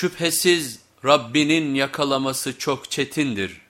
Şüphesiz Rabbinin yakalaması çok çetindir.